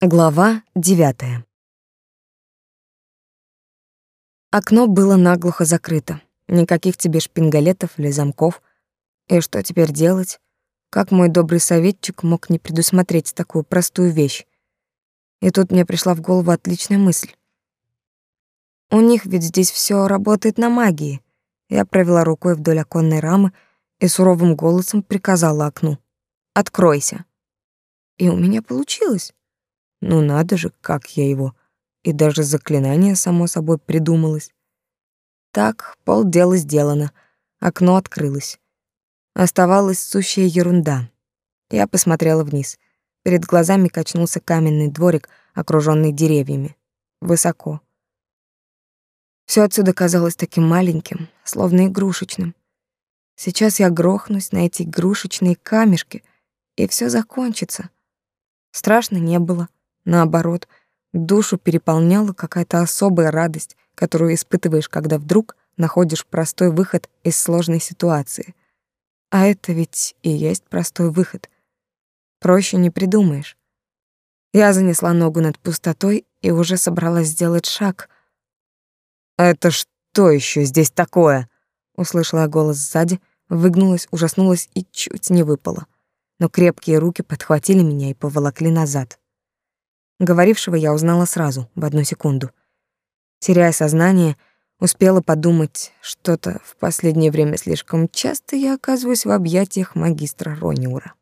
Глава девятая. Окно было наглухо закрыто. Никаких тебе шпингалетов или замков. И что теперь делать? Как мой добрый советчик мог не предусмотреть такую простую вещь? И тут мне пришла в голову отличная мысль. У них ведь здесь все работает на магии. Я провела рукой вдоль оконной рамы и суровым голосом приказала окну: "Откройся". И у меня получилось. Ну надо же, как я его. И даже заклинание само собой придумалось. Так, полдела сделано. Окно открылось. Оставалась сущая ерунда. Я посмотрела вниз. Перед глазами качнулся каменный дворик, окружённый деревьями. Высоко. Всё отсюда казалось таким маленьким, словно игрушечным. Сейчас я грохнусь на эти игрушечные камешки, и всё закончится. Страшно не было. Наоборот, душу переполняла какая-то особая радость, которую испытываешь, когда вдруг находишь простой выход из сложной ситуации. А это ведь и есть простой выход. Проще не придумаешь. Я занесла ногу над пустотой и уже собралась сделать шаг. «Это что еще здесь такое?» Услышала голос сзади, выгнулась, ужаснулась и чуть не выпала. Но крепкие руки подхватили меня и поволокли назад. Говорившего я узнала сразу, в одну секунду. Теряя сознание, успела подумать, что-то в последнее время слишком часто я оказываюсь в объятиях магистра Рониура.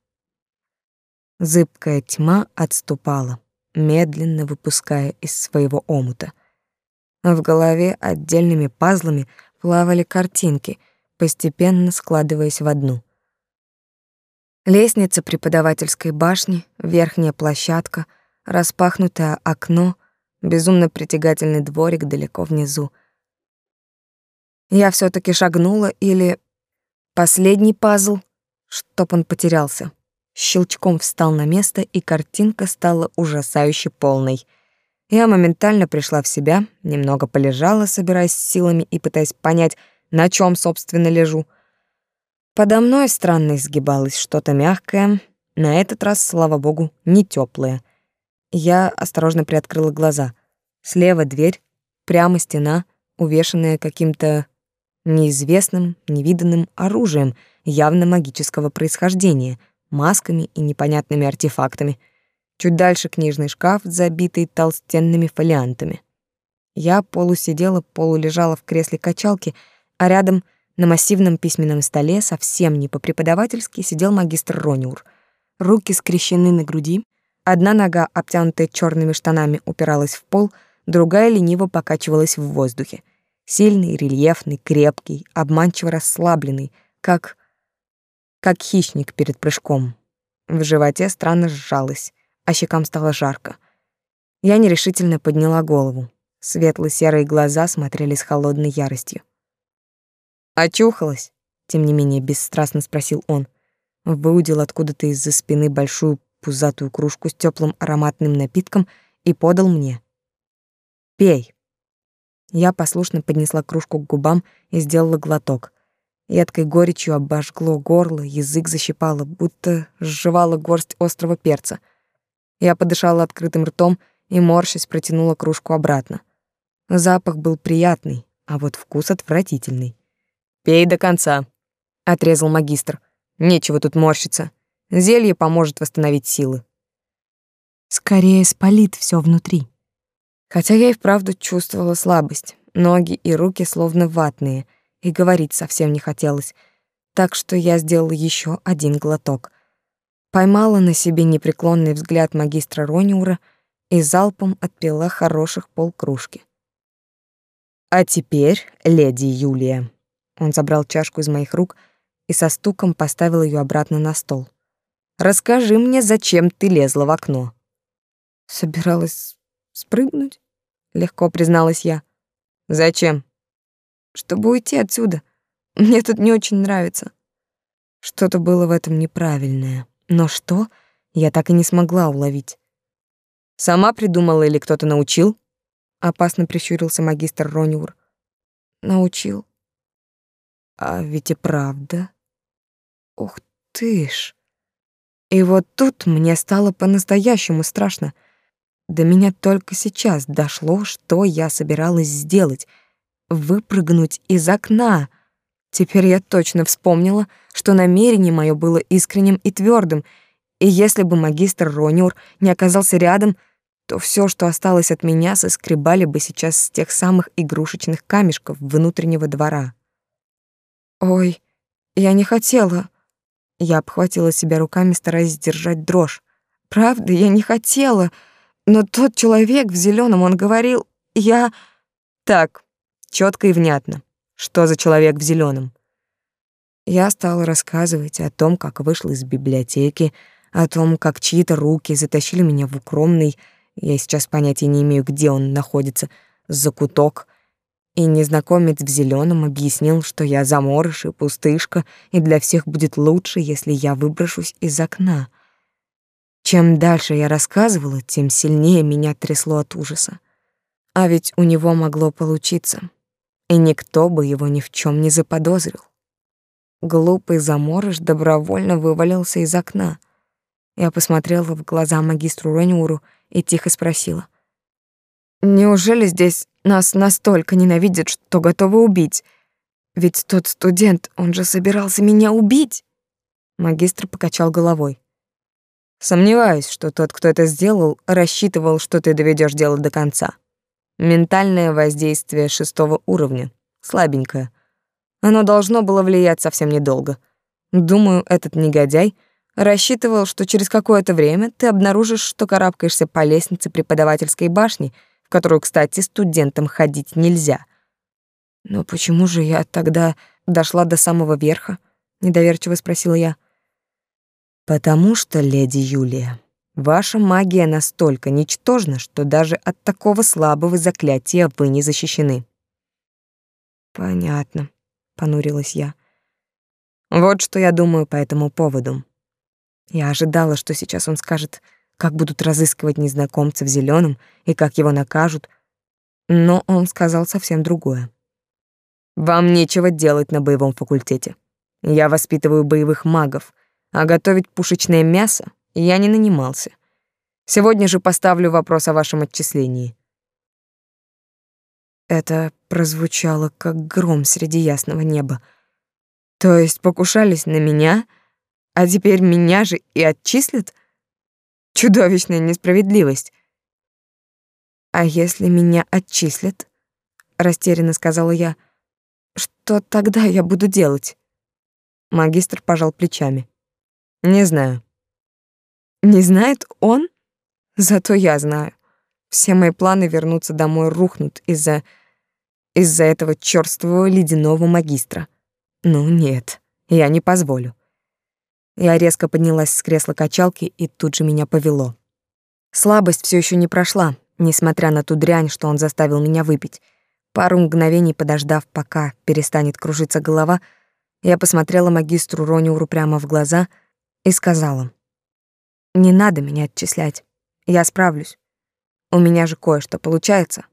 Зыбкая тьма отступала, медленно выпуская из своего омута. В голове отдельными пазлами плавали картинки, постепенно складываясь в одну. Лестница преподавательской башни, верхняя площадка, распахнутое окно, безумно притягательный дворик далеко внизу. Я все таки шагнула или последний пазл, чтоб он потерялся. Щелчком встал на место, и картинка стала ужасающе полной. Я моментально пришла в себя, немного полежала, собираясь силами и пытаясь понять, на чем, собственно, лежу. Подо мной странно изгибалось что-то мягкое, на этот раз, слава богу, не теплое. Я осторожно приоткрыла глаза. Слева дверь, прямо стена, увешанная каким-то неизвестным, невиданным оружием, явно магического происхождения, масками и непонятными артефактами. Чуть дальше книжный шкаф, забитый толстенными фолиантами. Я полусидела, полулежала в кресле качалки, а рядом на массивном письменном столе, совсем не по-преподавательски, сидел магистр Рониур. Руки скрещены на груди, Одна нога, обтянутая черными штанами, упиралась в пол, другая лениво покачивалась в воздухе. Сильный, рельефный, крепкий, обманчиво расслабленный, как как хищник перед прыжком. В животе странно сжалось, а щекам стало жарко. Я нерешительно подняла голову. Светло-серые глаза смотрели с холодной яростью. «Очухалась?» — тем не менее бесстрастно спросил он. Выудил откуда-то из-за спины большую пузатую кружку с теплым ароматным напитком и подал мне. «Пей». Я послушно поднесла кружку к губам и сделала глоток. Едкой горечью обожгло горло, язык защипало, будто сживала горсть острого перца. Я подышала открытым ртом и, морщась, протянула кружку обратно. Запах был приятный, а вот вкус отвратительный. «Пей до конца», — отрезал магистр. «Нечего тут морщиться. Зелье поможет восстановить силы. Скорее спалит все внутри. Хотя я и вправду чувствовала слабость. Ноги и руки словно ватные, и говорить совсем не хотелось. Так что я сделала еще один глоток. Поймала на себе непреклонный взгляд магистра Рониура и залпом отпила хороших полкружки. А теперь, леди Юлия. Он забрал чашку из моих рук и со стуком поставил ее обратно на стол. Расскажи мне, зачем ты лезла в окно?» «Собиралась спрыгнуть?» — легко призналась я. «Зачем?» «Чтобы уйти отсюда. Мне тут не очень нравится». Что-то было в этом неправильное. Но что, я так и не смогла уловить. «Сама придумала или кто-то научил?» Опасно прищурился магистр Рониур. «Научил». «А ведь и правда. Ух ты ж!» И вот тут мне стало по-настоящему страшно. До меня только сейчас дошло, что я собиралась сделать — выпрыгнуть из окна. Теперь я точно вспомнила, что намерение мое было искренним и твердым, и если бы магистр Рониур не оказался рядом, то все, что осталось от меня, соскребали бы сейчас с тех самых игрушечных камешков внутреннего двора. «Ой, я не хотела...» Я обхватила себя руками, стараясь сдержать дрожь. «Правда, я не хотела...» Но тот человек в зеленом, он говорил, я... Так, четко и внятно. Что за человек в зеленом? Я стала рассказывать о том, как вышла из библиотеки, о том, как чьи-то руки затащили меня в укромный, я сейчас понятия не имею, где он находится, закуток, и незнакомец в зеленом объяснил, что я заморыш и пустышка, и для всех будет лучше, если я выброшусь из окна. Чем дальше я рассказывала, тем сильнее меня трясло от ужаса. А ведь у него могло получиться, и никто бы его ни в чем не заподозрил. Глупый заморыш добровольно вывалился из окна. Я посмотрела в глаза магистру Ронюру и тихо спросила. «Неужели здесь нас настолько ненавидят, что готовы убить? Ведь тот студент, он же собирался меня убить!» Магистр покачал головой. Сомневаюсь, что тот, кто это сделал, рассчитывал, что ты доведешь дело до конца. Ментальное воздействие шестого уровня. Слабенькое. Оно должно было влиять совсем недолго. Думаю, этот негодяй рассчитывал, что через какое-то время ты обнаружишь, что карабкаешься по лестнице преподавательской башни, в которую, кстати, студентам ходить нельзя. Но почему же я тогда дошла до самого верха? Недоверчиво спросила я. Потому что, леди Юлия, ваша магия настолько ничтожна, что даже от такого слабого заклятия вы не защищены. Понятно, понурилась я. Вот что я думаю по этому поводу. Я ожидала, что сейчас он скажет, как будут разыскивать незнакомца в зеленом и как его накажут, но он сказал совсем другое. Вам нечего делать на боевом факультете. Я воспитываю боевых магов, а готовить пушечное мясо я не нанимался. Сегодня же поставлю вопрос о вашем отчислении. Это прозвучало как гром среди ясного неба. То есть покушались на меня, а теперь меня же и отчислят? Чудовищная несправедливость. А если меня отчислят, растерянно сказала я, что тогда я буду делать? Магистр пожал плечами. Не знаю. Не знает он? Зато я знаю. Все мои планы вернуться домой рухнут из-за из-за этого чёрствого ледяного магистра. Ну нет, я не позволю. Я резко поднялась с кресла качалки, и тут же меня повело. Слабость все еще не прошла, несмотря на ту дрянь, что он заставил меня выпить. Пару мгновений подождав, пока перестанет кружиться голова, я посмотрела магистру Рониуру прямо в глаза — и сказала, «Не надо меня отчислять, я справлюсь. У меня же кое-что получается.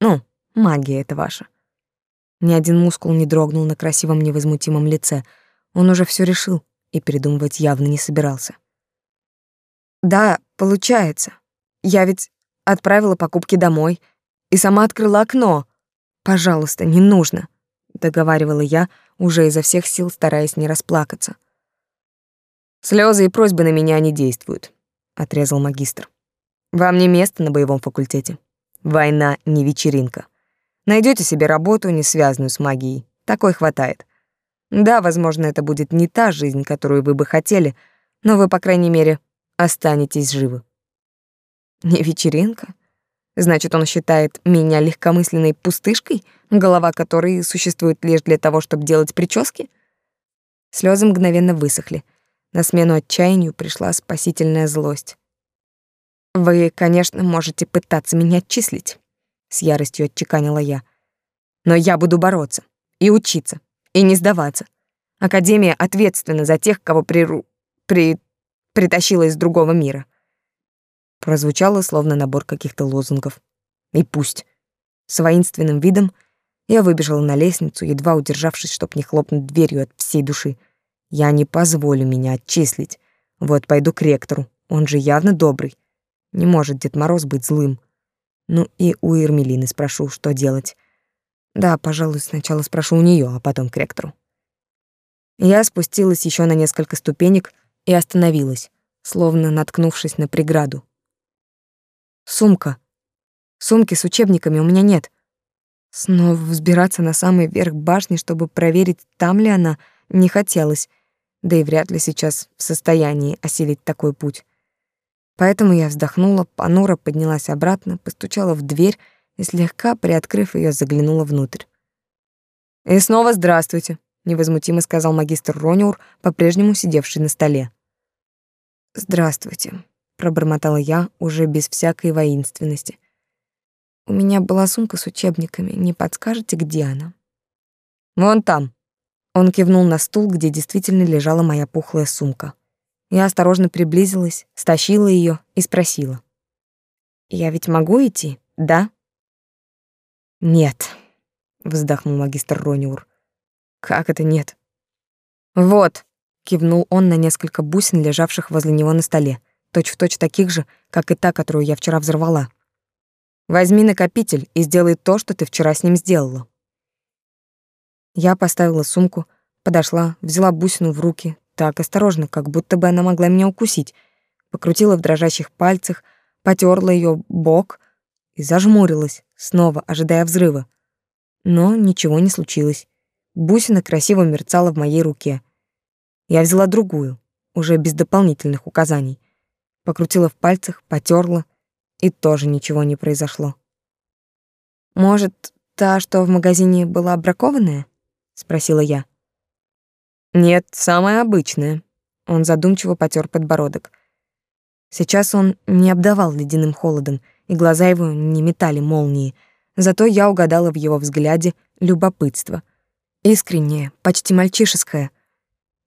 Ну, магия это ваша». Ни один мускул не дрогнул на красивом невозмутимом лице. Он уже все решил и передумывать явно не собирался. «Да, получается. Я ведь отправила покупки домой и сама открыла окно. Пожалуйста, не нужно», — договаривала я, уже изо всех сил стараясь не расплакаться. Слезы и просьбы на меня не действуют, отрезал магистр. Вам не место на боевом факультете. Война не вечеринка. Найдете себе работу, не связанную с магией. Такой хватает. Да, возможно, это будет не та жизнь, которую вы бы хотели, но вы, по крайней мере, останетесь живы. Не вечеринка? Значит, он считает меня легкомысленной пустышкой, голова которой существует лишь для того, чтобы делать прически? Слезы мгновенно высохли. На смену отчаянию пришла спасительная злость. «Вы, конечно, можете пытаться меня отчислить», — с яростью отчеканила я. «Но я буду бороться и учиться, и не сдаваться. Академия ответственна за тех, кого приру... при... притащила из другого мира». Прозвучало словно набор каких-то лозунгов. И пусть. С воинственным видом я выбежала на лестницу, едва удержавшись, чтоб не хлопнуть дверью от всей души. Я не позволю меня отчислить. Вот пойду к ректору, он же явно добрый. Не может Дед Мороз быть злым. Ну и у Ермелины спрошу, что делать. Да, пожалуй, сначала спрошу у нее, а потом к ректору. Я спустилась еще на несколько ступенек и остановилась, словно наткнувшись на преграду. Сумка. Сумки с учебниками у меня нет. Снова взбираться на самый верх башни, чтобы проверить, там ли она, не хотелось, да и вряд ли сейчас в состоянии осилить такой путь. Поэтому я вздохнула, понуро поднялась обратно, постучала в дверь и, слегка приоткрыв ее, заглянула внутрь. «И снова здравствуйте», — невозмутимо сказал магистр Рониур, по-прежнему сидевший на столе. «Здравствуйте», — пробормотала я, уже без всякой воинственности. «У меня была сумка с учебниками. Не подскажете, где она?» «Вон там», он кивнул на стул, где действительно лежала моя пухлая сумка. Я осторожно приблизилась, стащила ее и спросила. «Я ведь могу идти, да?» «Нет», — вздохнул магистр Рониур. «Как это нет?» «Вот», — кивнул он на несколько бусин, лежавших возле него на столе, точь-в-точь точь таких же, как и та, которую я вчера взорвала. «Возьми накопитель и сделай то, что ты вчера с ним сделала». Я поставила сумку, подошла, взяла бусину в руки, так осторожно, как будто бы она могла меня укусить, покрутила в дрожащих пальцах, потерла ее бок и зажмурилась, снова ожидая взрыва. Но ничего не случилось. Бусина красиво мерцала в моей руке. Я взяла другую, уже без дополнительных указаний. Покрутила в пальцах, потерла, и тоже ничего не произошло. Может, та, что в магазине была бракованная? спросила я. Нет, самое обычное. Он задумчиво потёр подбородок. Сейчас он не обдавал ледяным холодом, и глаза его не метали молнии. Зато я угадала в его взгляде любопытство. Искреннее, почти мальчишеское.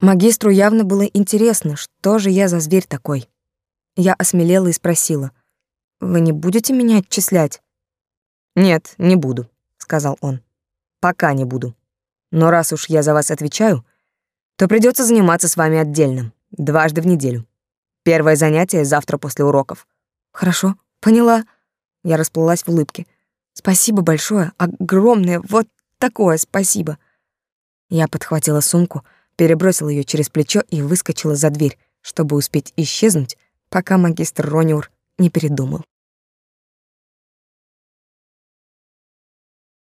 Магистру явно было интересно, что же я за зверь такой. Я осмелела и спросила: "Вы не будете меня отчислять?" "Нет, не буду", сказал он. "Пока не буду". Но раз уж я за вас отвечаю, то придется заниматься с вами отдельно, дважды в неделю. Первое занятие завтра после уроков. Хорошо, поняла. Я расплылась в улыбке. Спасибо большое, огромное, вот такое спасибо. Я подхватила сумку, перебросила ее через плечо и выскочила за дверь, чтобы успеть исчезнуть, пока магистр Рониур не передумал.